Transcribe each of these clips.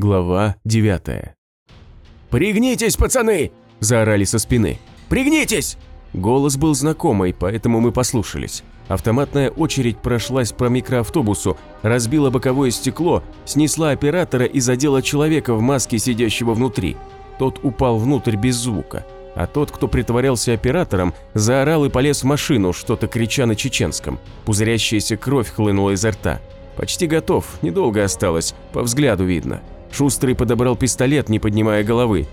Глава 9 «Пригнитесь, пацаны!» – заорали со спины. «Пригнитесь!» Голос был знакомый, поэтому мы послушались. Автоматная очередь прошлась по микроавтобусу, разбила боковое стекло, снесла оператора и задела человека в маске, сидящего внутри. Тот упал внутрь без звука, а тот, кто притворялся оператором, заорал и полез в машину, что-то крича на чеченском. Пузырящаяся кровь хлынула изо рта. Почти готов, недолго осталось, по взгляду видно. Шустрый подобрал пистолет, не поднимая головы.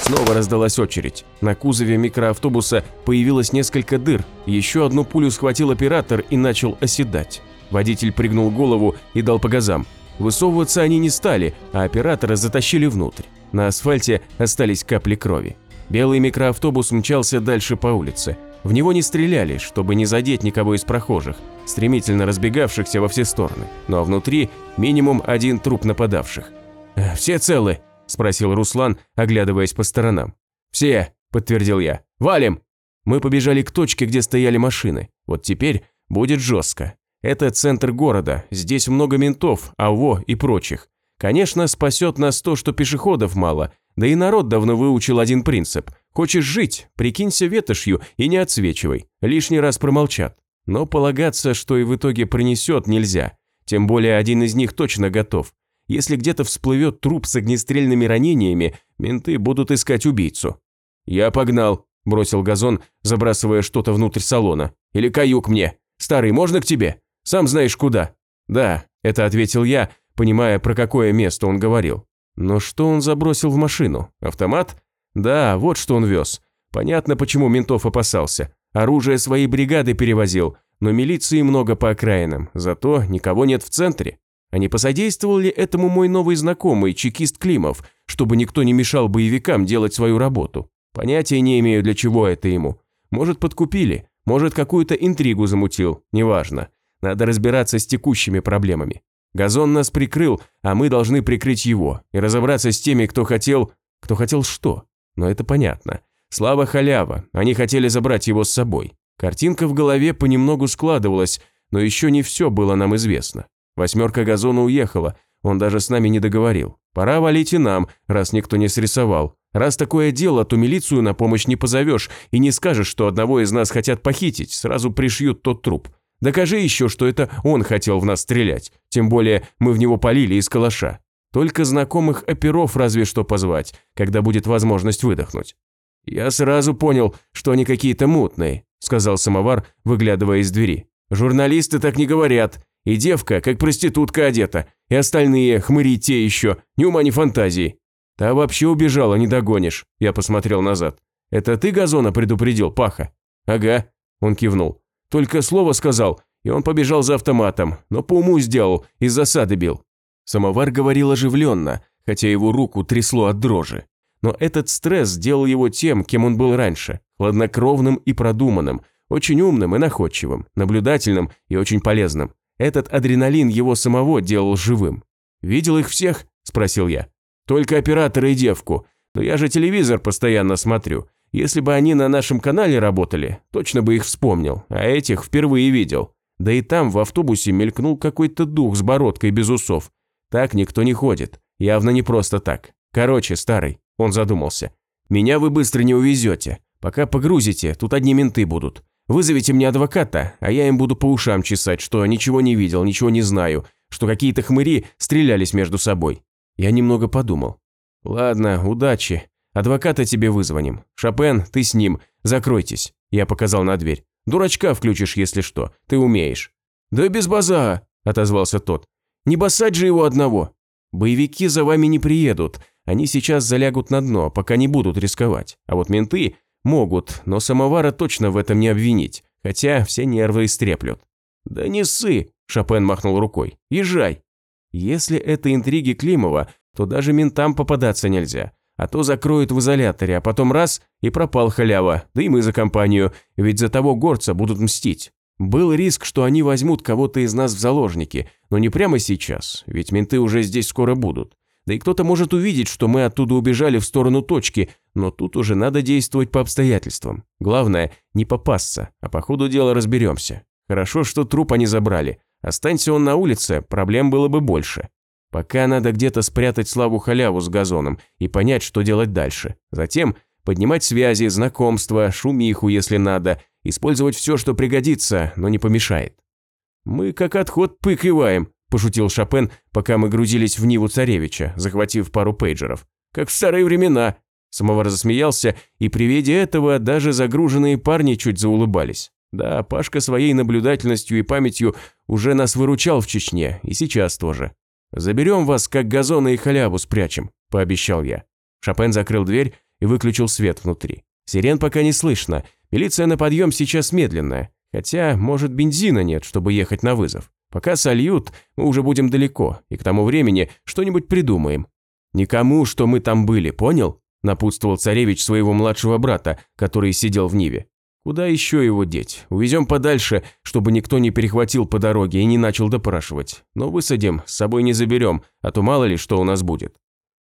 Снова раздалась очередь. На кузове микроавтобуса появилось несколько дыр, еще одну пулю схватил оператор и начал оседать. Водитель пригнул голову и дал по газам. Высовываться они не стали, а оператора затащили внутрь. На асфальте остались капли крови. Белый микроавтобус мчался дальше по улице. В него не стреляли, чтобы не задеть никого из прохожих, стремительно разбегавшихся во все стороны. Но внутри минимум один труп нападавших. «Все целы?» – спросил Руслан, оглядываясь по сторонам. «Все», – подтвердил я. «Валим!» Мы побежали к точке, где стояли машины. Вот теперь будет жестко. Это центр города, здесь много ментов, АВО и прочих. Конечно, спасет нас то, что пешеходов мало, да и народ давно выучил один принцип. Хочешь жить, прикинься ветошью и не отсвечивай, лишний раз промолчат. Но полагаться, что и в итоге принесет, нельзя. Тем более один из них точно готов. Если где-то всплывет труп с огнестрельными ранениями, менты будут искать убийцу. «Я погнал», – бросил Газон, забрасывая что-то внутрь салона. «Или каюк мне. Старый, можно к тебе? Сам знаешь куда». «Да», – это ответил я, понимая, про какое место он говорил. Но что он забросил в машину? Автомат? Да, вот что он вез. Понятно, почему ментов опасался. Оружие своей бригады перевозил, но милиции много по окраинам, зато никого нет в центре. А не посодействовал ли этому мой новый знакомый, чекист Климов, чтобы никто не мешал боевикам делать свою работу? Понятия не имею, для чего это ему. Может, подкупили, может, какую-то интригу замутил, неважно. Надо разбираться с текущими проблемами. Газон нас прикрыл, а мы должны прикрыть его и разобраться с теми, кто хотел... Кто хотел что? Но это понятно. Слава халява, они хотели забрать его с собой. Картинка в голове понемногу складывалась, но еще не все было нам известно. Восьмерка газона уехала, он даже с нами не договорил. Пора валить и нам, раз никто не срисовал. Раз такое дело, то милицию на помощь не позовешь и не скажешь, что одного из нас хотят похитить, сразу пришьют тот труп. Докажи еще, что это он хотел в нас стрелять, тем более мы в него полили из калаша. Только знакомых оперов разве что позвать, когда будет возможность выдохнуть. «Я сразу понял, что они какие-то мутные», – сказал самовар, выглядывая из двери. «Журналисты так не говорят. И девка, как проститутка одета, и остальные, хмыри те еще, ни ума, ни фантазии. Та вообще убежала, не догонишь, я посмотрел назад. Это ты Газона предупредил, Паха? Ага, он кивнул. Только слово сказал, и он побежал за автоматом, но по уму сделал, из засады бил. Самовар говорил оживленно, хотя его руку трясло от дрожи. Но этот стресс сделал его тем, кем он был раньше, хладнокровным и продуманным, очень умным и находчивым, наблюдательным и очень полезным. Этот адреналин его самого делал живым. «Видел их всех?» – спросил я. «Только оператора и девку. Но я же телевизор постоянно смотрю. Если бы они на нашем канале работали, точно бы их вспомнил, а этих впервые видел. Да и там в автобусе мелькнул какой-то дух с бородкой без усов. Так никто не ходит. Явно не просто так. Короче, старый, он задумался. Меня вы быстро не увезете. Пока погрузите, тут одни менты будут. Вызовите мне адвоката, а я им буду по ушам чесать, что ничего не видел, ничего не знаю, что какие-то хмыри стрелялись между собой. Я немного подумал. Ладно, удачи. Адвоката тебе вызвоним. Шопен, ты с ним. Закройтесь. Я показал на дверь. Дурачка включишь, если что. Ты умеешь. Да без база, отозвался тот. Не басать же его одного. Боевики за вами не приедут. Они сейчас залягут на дно, пока не будут рисковать. А вот менты Могут, но самовара точно в этом не обвинить, хотя все нервы истреплют. «Да не ссы!» – Шопен махнул рукой. «Езжай!» Если это интриги Климова, то даже ментам попадаться нельзя. А то закроют в изоляторе, а потом раз – и пропал халява, да и мы за компанию, ведь за того горца будут мстить. Был риск, что они возьмут кого-то из нас в заложники, но не прямо сейчас, ведь менты уже здесь скоро будут. Да и кто-то может увидеть, что мы оттуда убежали в сторону точки, но тут уже надо действовать по обстоятельствам. Главное, не попасться, а по ходу дела разберемся. Хорошо, что труп они забрали. Останься он на улице, проблем было бы больше. Пока надо где-то спрятать Славу халяву с газоном и понять, что делать дальше. Затем поднимать связи, знакомства, шумиху, если надо, использовать все, что пригодится, но не помешает. «Мы как отход пыкиваем», – пошутил Шопен, пока мы грузились в Ниву царевича, захватив пару пейджеров. «Как в старые времена». Самовар засмеялся, и при виде этого даже загруженные парни чуть заулыбались. Да, Пашка своей наблюдательностью и памятью уже нас выручал в Чечне, и сейчас тоже. «Заберем вас, как газоны и халяву спрячем», – пообещал я. Шопен закрыл дверь и выключил свет внутри. Сирен пока не слышно, милиция на подъем сейчас медленная, хотя, может, бензина нет, чтобы ехать на вызов. Пока сольют, мы уже будем далеко, и к тому времени что-нибудь придумаем. Никому, что мы там были, понял? Напутствовал царевич своего младшего брата, который сидел в Ниве. Куда еще его деть? Увезем подальше, чтобы никто не перехватил по дороге и не начал допрашивать. Но высадим, с собой не заберем, а то мало ли что у нас будет.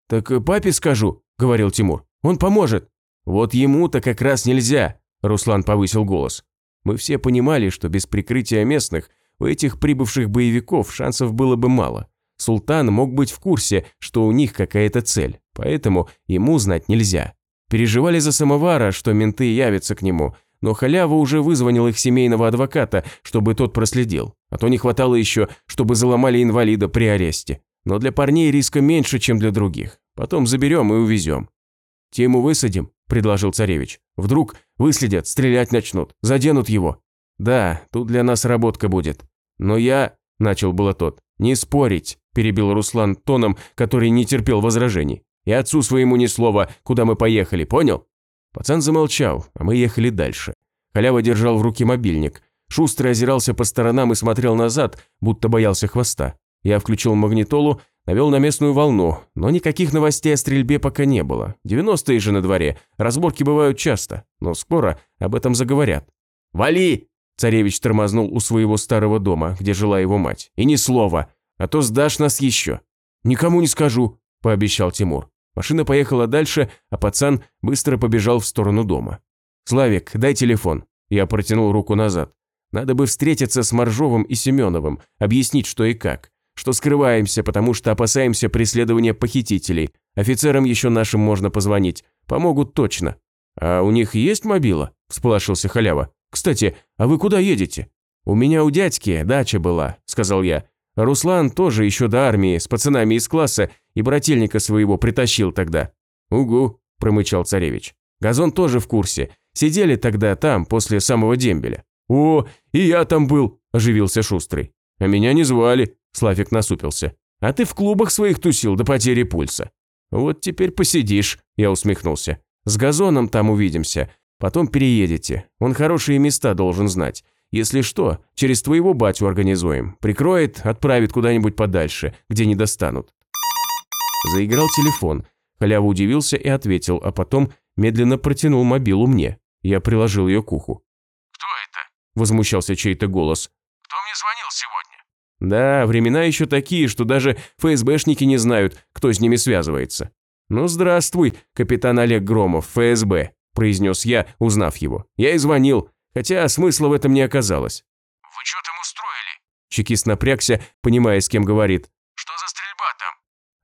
«Так папе скажу», – говорил Тимур. «Он поможет». «Вот ему-то как раз нельзя», – Руслан повысил голос. Мы все понимали, что без прикрытия местных у этих прибывших боевиков шансов было бы мало. Султан мог быть в курсе, что у них какая-то цель, поэтому ему знать нельзя. Переживали за самовара, что менты явятся к нему, но халява уже вызвонил их семейного адвоката, чтобы тот проследил. А то не хватало еще, чтобы заломали инвалида при аресте. Но для парней риска меньше, чем для других. Потом заберем и увезем. «Тему высадим», – предложил царевич. «Вдруг выследят, стрелять начнут, заденут его». «Да, тут для нас работка будет». «Но я...» – начал было тот. «Не спорить», – перебил Руслан тоном, который не терпел возражений. «И отцу своему ни слова, куда мы поехали, понял?» Пацан замолчал, а мы ехали дальше. Халява держал в руке мобильник. Шустрый озирался по сторонам и смотрел назад, будто боялся хвоста. Я включил магнитолу, навел на местную волну, но никаких новостей о стрельбе пока не было. 90-е же на дворе, разборки бывают часто, но скоро об этом заговорят. «Вали!» – царевич тормознул у своего старого дома, где жила его мать. «И ни слова, а то сдашь нас еще». «Никому не скажу», – пообещал Тимур. Машина поехала дальше, а пацан быстро побежал в сторону дома. «Славик, дай телефон». Я протянул руку назад. Надо бы встретиться с Моржовым и Семеновым, объяснить, что и как. Что скрываемся, потому что опасаемся преследования похитителей. Офицерам еще нашим можно позвонить. Помогут точно. А у них есть мобила? Всполошился халява. Кстати, а вы куда едете? У меня у дядьки дача была, сказал я. Руслан тоже еще до армии, с пацанами из класса, и брательника своего притащил тогда». «Угу», – промычал царевич. «Газон тоже в курсе. Сидели тогда там, после самого дембеля». «О, и я там был», – оживился Шустрый. «А меня не звали», – Славик насупился. «А ты в клубах своих тусил до потери пульса». «Вот теперь посидишь», – я усмехнулся. «С газоном там увидимся. Потом переедете. Он хорошие места должен знать. Если что, через твоего батю организуем. Прикроет, отправит куда-нибудь подальше, где не достанут». Заиграл телефон. Халява удивился и ответил, а потом медленно протянул мобилу мне. Я приложил ее к уху. «Кто это?» – возмущался чей-то голос. «Кто мне звонил сегодня?» Да, времена еще такие, что даже ФСБшники не знают, кто с ними связывается. «Ну, здравствуй, капитан Олег Громов, ФСБ», – произнес я, узнав его. Я и звонил. Хотя смысла в этом не оказалось. «Вы что там устроили?» Чекист напрягся, понимая, с кем говорит. «Что за стрельба там?»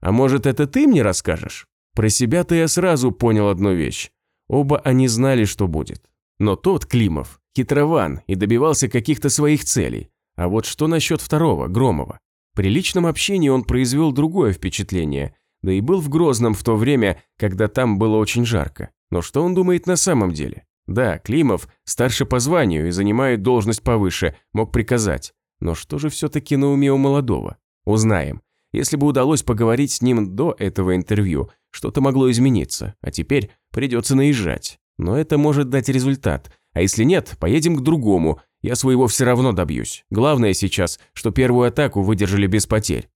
«А может, это ты мне расскажешь?» Про себя-то я сразу понял одну вещь. Оба они знали, что будет. Но тот, Климов, хитрован и добивался каких-то своих целей. А вот что насчет второго, Громова? При личном общении он произвел другое впечатление, да и был в Грозном в то время, когда там было очень жарко. Но что он думает на самом деле? Да, Климов старше по званию и занимает должность повыше, мог приказать. Но что же все-таки на уме у молодого? Узнаем. Если бы удалось поговорить с ним до этого интервью, что-то могло измениться, а теперь придется наезжать. Но это может дать результат. А если нет, поедем к другому. Я своего все равно добьюсь. Главное сейчас, что первую атаку выдержали без потерь.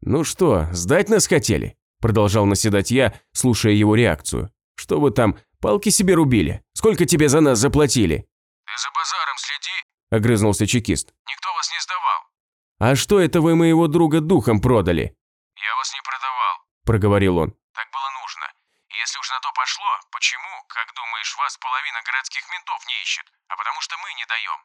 «Ну что, сдать нас хотели?» Продолжал наседать я, слушая его реакцию. «Что вы там, Палки себе рубили. Сколько тебе за нас заплатили?» «Ты за базаром следи», – огрызнулся чекист. «Никто вас не сдавал». «А что это вы моего друга духом продали?» «Я вас не продавал», – проговорил он. «Так было нужно. Если уж на то пошло, почему, как думаешь, вас половина городских ментов не ищет? А потому что мы не даем».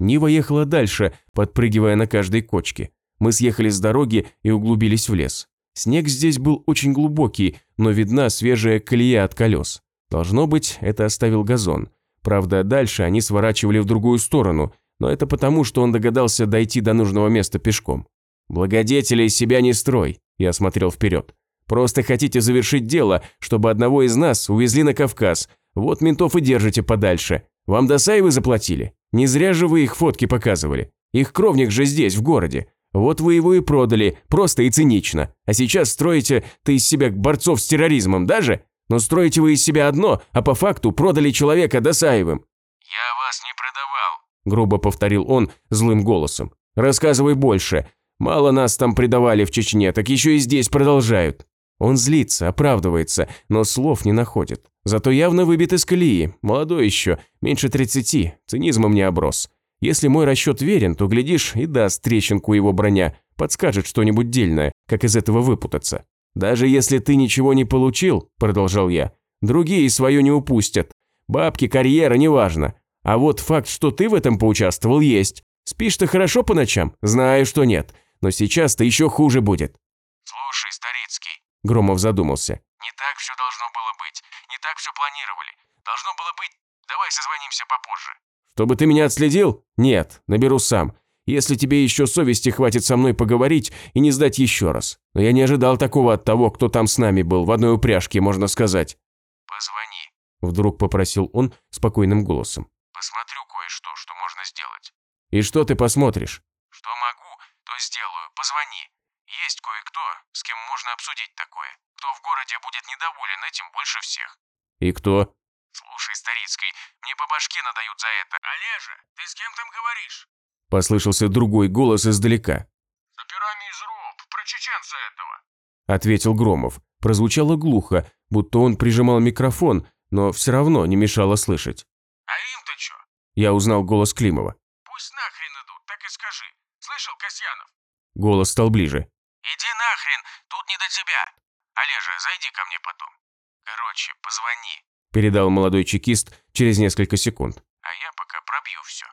Нива ехала дальше, подпрыгивая на каждой кочке. Мы съехали с дороги и углубились в лес. Снег здесь был очень глубокий, но видна свежая колея от колес. Должно быть, это оставил газон. Правда, дальше они сворачивали в другую сторону, но это потому, что он догадался дойти до нужного места пешком. «Благодетеля из себя не строй», – я смотрел вперед. «Просто хотите завершить дело, чтобы одного из нас увезли на Кавказ. Вот ментов и держите подальше. Вам Досаевы заплатили? Не зря же вы их фотки показывали. Их кровник же здесь, в городе. Вот вы его и продали, просто и цинично. А сейчас строите-то из себя борцов с терроризмом даже? Но строите вы из себя одно, а по факту продали человека Досаевым». Я вас не продавал. Грубо повторил он злым голосом. «Рассказывай больше. Мало нас там предавали в Чечне, так еще и здесь продолжают». Он злится, оправдывается, но слов не находит. Зато явно выбит из колеи, молодой еще, меньше 30, цинизмом не оброс. Если мой расчет верен, то, глядишь, и даст трещинку его броня, подскажет что-нибудь дельное, как из этого выпутаться. «Даже если ты ничего не получил», – продолжал я, – «другие свое не упустят. Бабки, карьера, неважно. А вот факт, что ты в этом поучаствовал, есть. Спишь ты хорошо по ночам? Знаю, что нет. Но сейчас-то еще хуже будет». Слушай, Старицкий, Громов задумался. не так все должно было быть. Не так все планировали. Должно было быть... Давай созвонимся попозже. «Чтобы ты меня отследил? Нет, наберу сам. Если тебе еще совести хватит со мной поговорить и не сдать еще раз. Но я не ожидал такого от того, кто там с нами был, в одной упряжке, можно сказать». Позвони. Вдруг попросил он спокойным голосом. Посмотрю кое-что, что можно сделать. «И что ты посмотришь?» Что могу, то сделаю. Позвони. Есть кое-кто, с кем можно обсудить такое. Кто в городе будет недоволен этим больше всех. «И кто?» Слушай, Старицкий, мне по башке надают за это. Олежа, ты с кем там говоришь? Послышался другой голос издалека. С операми из РОП, про чеченца этого. Ответил Громов. Прозвучало глухо, будто он прижимал микрофон, но все равно не мешало слышать. А им-то чё? Я узнал голос Климова. Пусть нахрен идут, так и скажи. Слышал, Касьянов? Голос стал ближе. Иди нахрен, тут не до тебя. Олежа, зайди ко мне потом. Короче, позвони, Передал молодой чекист через несколько секунд. а я пока пробью все.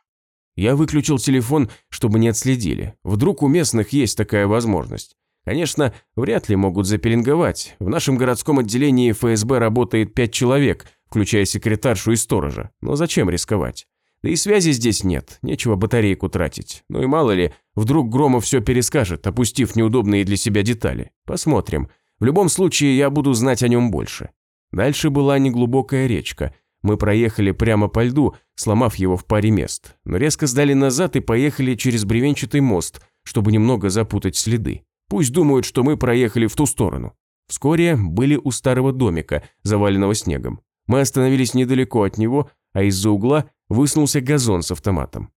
Я выключил телефон, чтобы не отследили. Вдруг у местных есть такая возможность. Конечно, вряд ли могут запеленговать. В нашем городском отделении ФСБ работает пять человек, включая секретаршу и сторожа. Но зачем рисковать? Да и связи здесь нет, нечего батарейку тратить. Ну и мало ли, вдруг Громов все перескажет, опустив неудобные для себя детали. Посмотрим. В любом случае, я буду знать о нем больше. Дальше была неглубокая речка. Мы проехали прямо по льду, сломав его в паре мест, но резко сдали назад и поехали через бревенчатый мост, чтобы немного запутать следы. Пусть думают, что мы проехали в ту сторону. Вскоре были у старого домика, заваленного снегом. Мы остановились недалеко от него, а из-за угла высунулся газон с автоматом.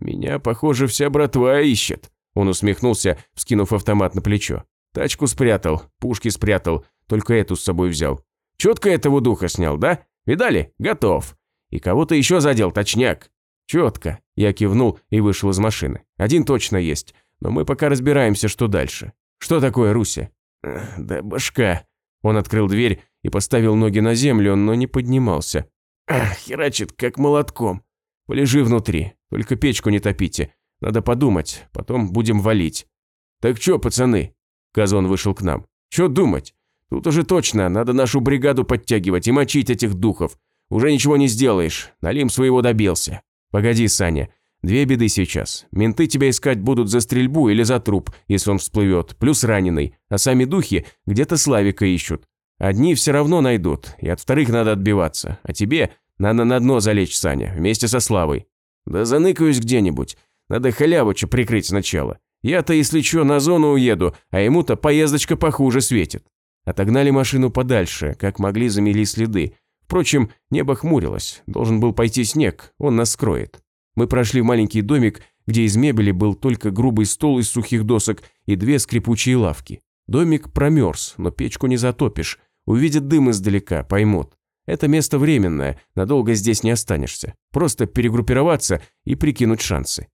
«Меня, похоже, вся братва ищет», – он усмехнулся, вскинув автомат на плечо. «Тачку спрятал, пушки спрятал, только эту с собой взял. Четко этого духа снял, да? Видали? Готов. И кого-то еще задел, точняк. Четко. Я кивнул и вышел из машины. Один точно есть, но мы пока разбираемся, что дальше. Что такое Руся? Да башка. Он открыл дверь и поставил ноги на землю, но не поднимался. Херачит, как молотком. Полежи внутри, только печку не топите. Надо подумать, потом будем валить. Так чё, пацаны? Казон вышел к нам. Чё думать? Тут уже точно, надо нашу бригаду подтягивать и мочить этих духов. Уже ничего не сделаешь, Налим своего добился. Погоди, Саня, две беды сейчас. Менты тебя искать будут за стрельбу или за труп, если он всплывет, плюс раненый, а сами духи где-то Славика ищут. Одни все равно найдут, и от вторых надо отбиваться, а тебе надо на дно залечь, Саня, вместе со Славой. Да заныкаюсь где-нибудь, надо халявыча прикрыть сначала. Я-то, если чё, на зону уеду, а ему-то поездочка похуже светит. Отогнали машину подальше, как могли замели следы. Впрочем, небо хмурилось, должен был пойти снег, он нас скроет. Мы прошли в маленький домик, где из мебели был только грубый стол из сухих досок и две скрипучие лавки. Домик промерз, но печку не затопишь. Увидят дым издалека, поймут. Это место временное, надолго здесь не останешься. Просто перегруппироваться и прикинуть шансы.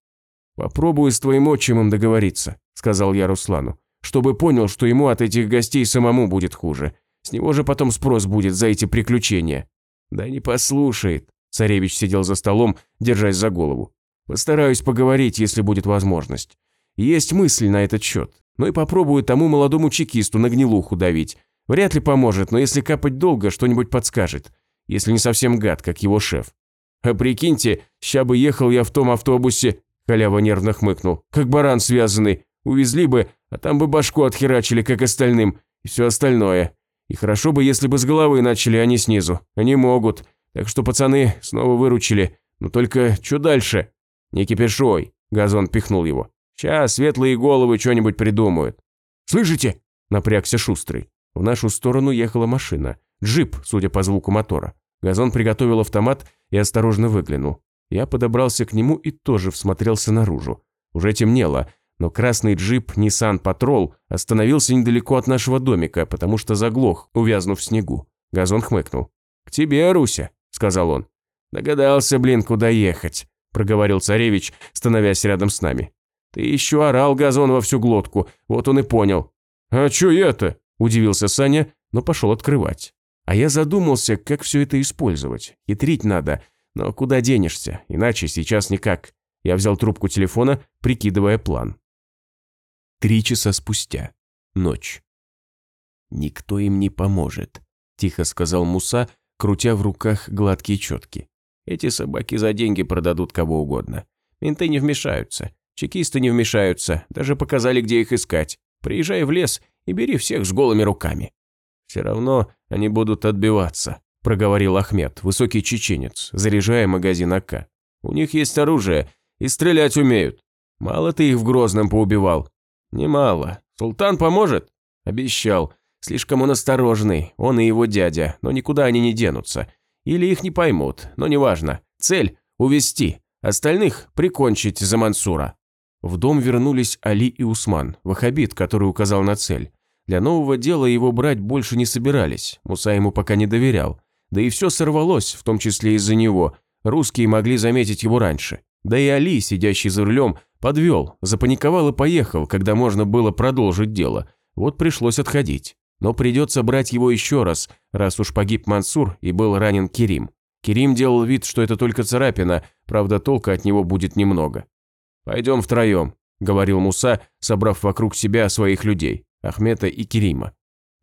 «Попробую с твоим отчимом договориться», – сказал я Руслану, «чтобы понял, что ему от этих гостей самому будет хуже. С него же потом спрос будет за эти приключения». «Да не послушает», – царевич сидел за столом, держась за голову. «Постараюсь поговорить, если будет возможность. Есть мысль на этот счет. Ну и попробую тому молодому чекисту на гнилуху давить. Вряд ли поможет, но если капать долго, что-нибудь подскажет. Если не совсем гад, как его шеф. А прикиньте, ща бы ехал я в том автобусе, халява нервно хмыкнул, как баран связанный. Увезли бы, а там бы башку отхерачили, как остальным, и все остальное. И хорошо бы, если бы с головы начали, а не снизу. Они могут. Так что пацаны снова выручили. Но только что дальше? Не кипишой, Газон пихнул его. Сейчас светлые головы что-нибудь придумают. Слышите? Напрягся Шустрый. В нашу сторону ехала машина. Джип, судя по звуку мотора. Газон приготовил автомат и осторожно выглянул. Я подобрался к нему и тоже всмотрелся наружу. Уже темнело, но красный джип Nissan Patrol остановился недалеко от нашего домика, потому что заглох, увязнув в снегу. Газон хмыкнул. «К тебе, Руся», – сказал он. «Догадался, блин, куда ехать», – проговорил царевич, становясь рядом с нами. «Ты еще орал, Газон, во всю глотку, вот он и понял». «А чё это?» – удивился Саня, но пошел открывать. А я задумался, как все это использовать. Хитрить надо, но куда денешься, иначе сейчас никак. Я взял трубку телефона, прикидывая план. Три часа спустя. Ночь. «Никто им не поможет», – тихо сказал Муса, крутя в руках гладкие четки. «Эти собаки за деньги продадут кого угодно. Менты не вмешаются, чекисты не вмешаются, даже показали, где их искать. Приезжай в лес и бери всех с голыми руками». «Все равно они будут отбиваться», – проговорил Ахмед, высокий чеченец, заряжая магазин АК. «У них есть оружие и стрелять умеют. Мало ты их в Грозном поубивал, «Немало. Султан поможет?» «Обещал. Слишком он осторожный, он и его дядя, но никуда они не денутся. Или их не поймут, но неважно. Цель – увести, остальных – прикончить за Мансура». В дом вернулись Али и Усман, вахабит, который указал на цель. Для нового дела его брать больше не собирались, Муса ему пока не доверял. Да и все сорвалось, в том числе из-за него. Русские могли заметить его раньше. Да и Али, сидящий за рулем, Подвел, запаниковал и поехал, когда можно было продолжить дело. Вот пришлось отходить. Но придется брать его еще раз, раз уж погиб Мансур и был ранен Керим. Керим делал вид, что это только царапина, правда толка от него будет немного. «Пойдем втроем», – говорил Муса, собрав вокруг себя своих людей, Ахмета и Керима.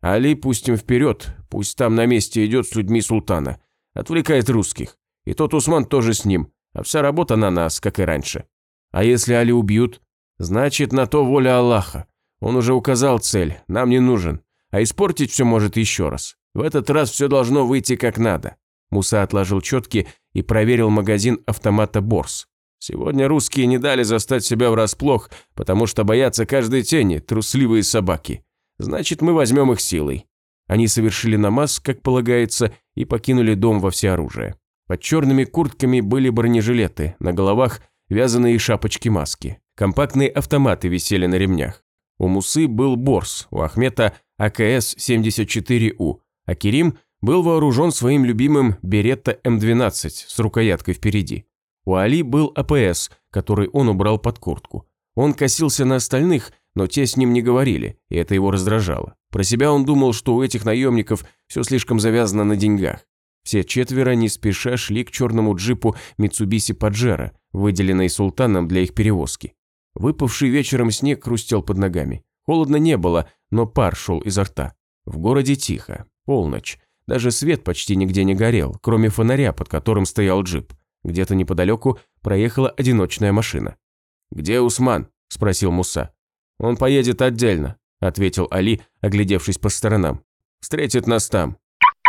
«Али пустим вперед, пусть там на месте идет с людьми султана. Отвлекает русских. И тот Усман тоже с ним, а вся работа на нас, как и раньше». А если Али убьют? Значит, на то воля Аллаха. Он уже указал цель, нам не нужен. А испортить все может еще раз. В этот раз все должно выйти как надо. Муса отложил четки и проверил магазин автомата Борс. Сегодня русские не дали застать себя врасплох, потому что боятся каждой тени, трусливые собаки. Значит, мы возьмем их силой. Они совершили намаз, как полагается, и покинули дом во всеоружие. Под черными куртками были бронежилеты, на головах – вязаные шапочки-маски. Компактные автоматы висели на ремнях. У Мусы был Борс, у Ахмета АКС-74У, а Керим был вооружен своим любимым Беретта М12 с рукояткой впереди. У Али был АПС, который он убрал под куртку. Он косился на остальных, но те с ним не говорили, и это его раздражало. Про себя он думал, что у этих наемников все слишком завязано на деньгах. Все четверо не спеша шли к черному джипу Митсубиси Паджеро, выделенной султаном для их перевозки. Выпавший вечером снег хрустел под ногами. Холодно не было, но пар шел изо рта. В городе тихо, полночь. Даже свет почти нигде не горел, кроме фонаря, под которым стоял джип. Где-то неподалеку проехала одиночная машина. «Где Усман?» – спросил Муса. «Он поедет отдельно», – ответил Али, оглядевшись по сторонам. «Встретит нас там».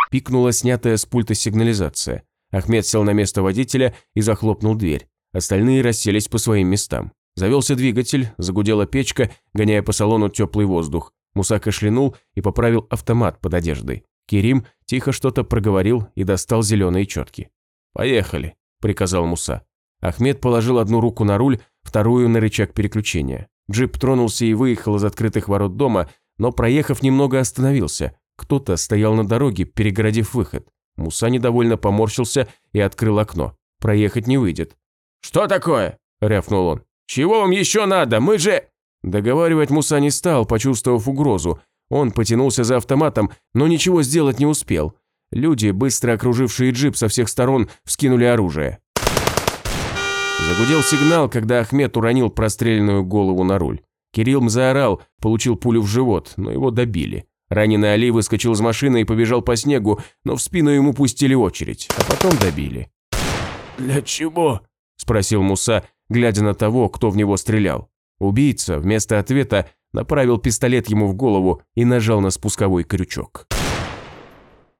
Пикнула снятая с пульта сигнализация. Ахмед сел на место водителя и захлопнул дверь. Остальные расселись по своим местам. Завелся двигатель, загудела печка, гоняя по салону теплый воздух. Муса кашлянул и поправил автомат под одеждой. Керим тихо что-то проговорил и достал зеленые четки. «Поехали», – приказал Муса. Ахмед положил одну руку на руль, вторую на рычаг переключения. Джип тронулся и выехал из открытых ворот дома, но, проехав немного, остановился. Кто-то стоял на дороге, перегородив выход. Муса недовольно поморщился и открыл окно. Проехать не выйдет. «Что такое?» – рявкнул он. «Чего вам еще надо? Мы же...» Договаривать Муса не стал, почувствовав угрозу. Он потянулся за автоматом, но ничего сделать не успел. Люди, быстро окружившие джип со всех сторон, вскинули оружие. Загудел сигнал, когда Ахмед уронил простреленную голову на руль. Кирилл заорал, получил пулю в живот, но его добили. Раненый Али выскочил из машины и побежал по снегу, но в спину ему пустили очередь, а потом добили. «Для чего?» – спросил Муса, глядя на того, кто в него стрелял. Убийца вместо ответа направил пистолет ему в голову и нажал на спусковой крючок.